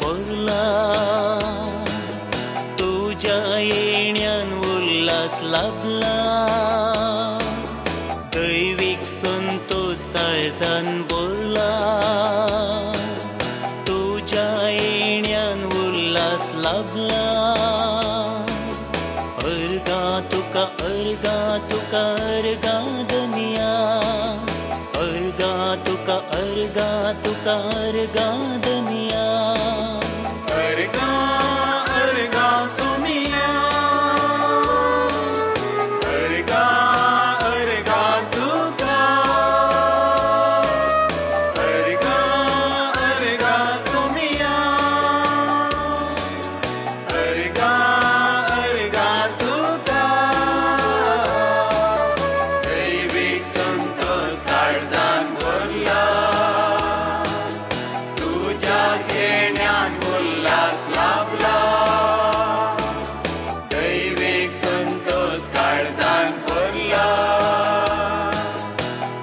बोरला तुज्या येण्यान उल्लास लाभला दैवीक संतोष काळजान भरला तुज्या येण्यान उल्लास लाभला अर्गा तुका अर्गा तुकार अर्गा दनिया अर्गा तुका अर्गा तुकार गा दनिया उल्हास लाभला दैवेक संतोष काळजान भरला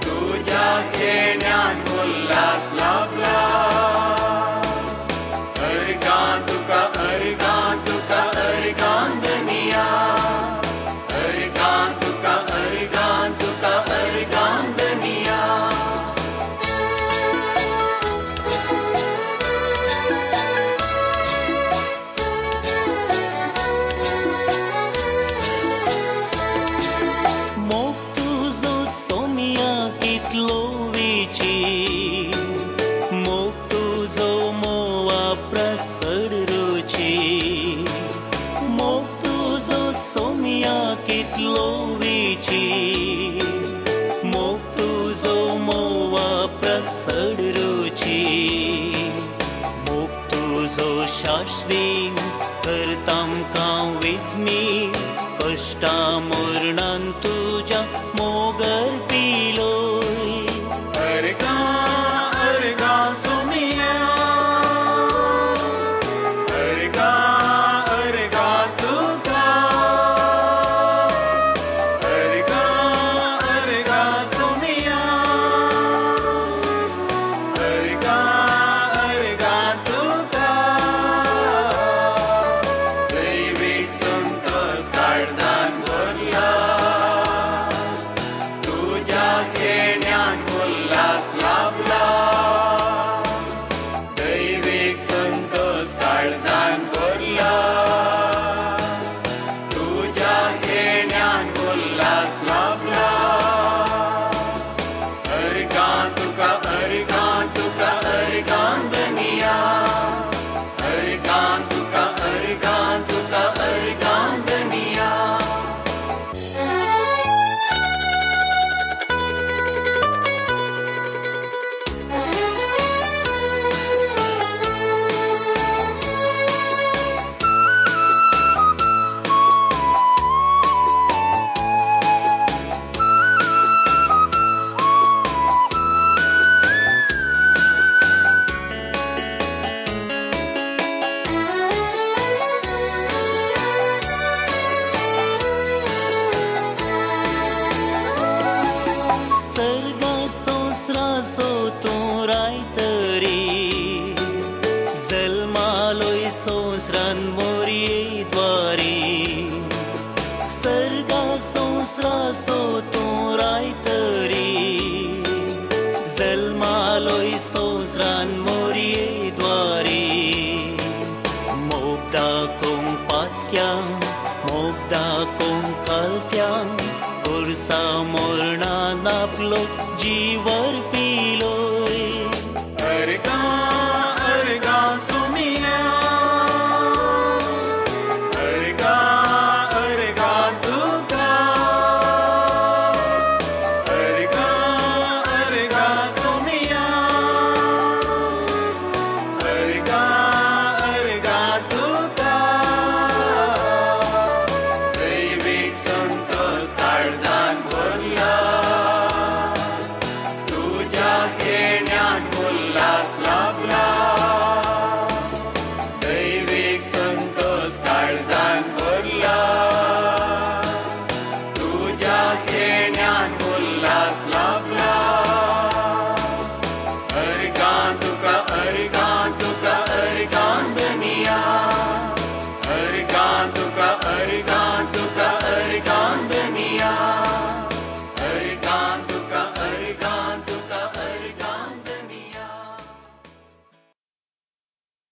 तुज्या सेण्यान उल्हास लाभला प्रसड रुचि मोग तुजो सोमिया कितलो विची मोग तुजो मोवा प्रसड रुची मोग तुजो शाश्वी करता वेस्मी अश्टा मरणान पुरसा मोरणान आपलो जिवर सेन्यान उल्लास लाभला दैवीक संतोष काळजान भरला तुज्या सेन्यान उल्लास लागलो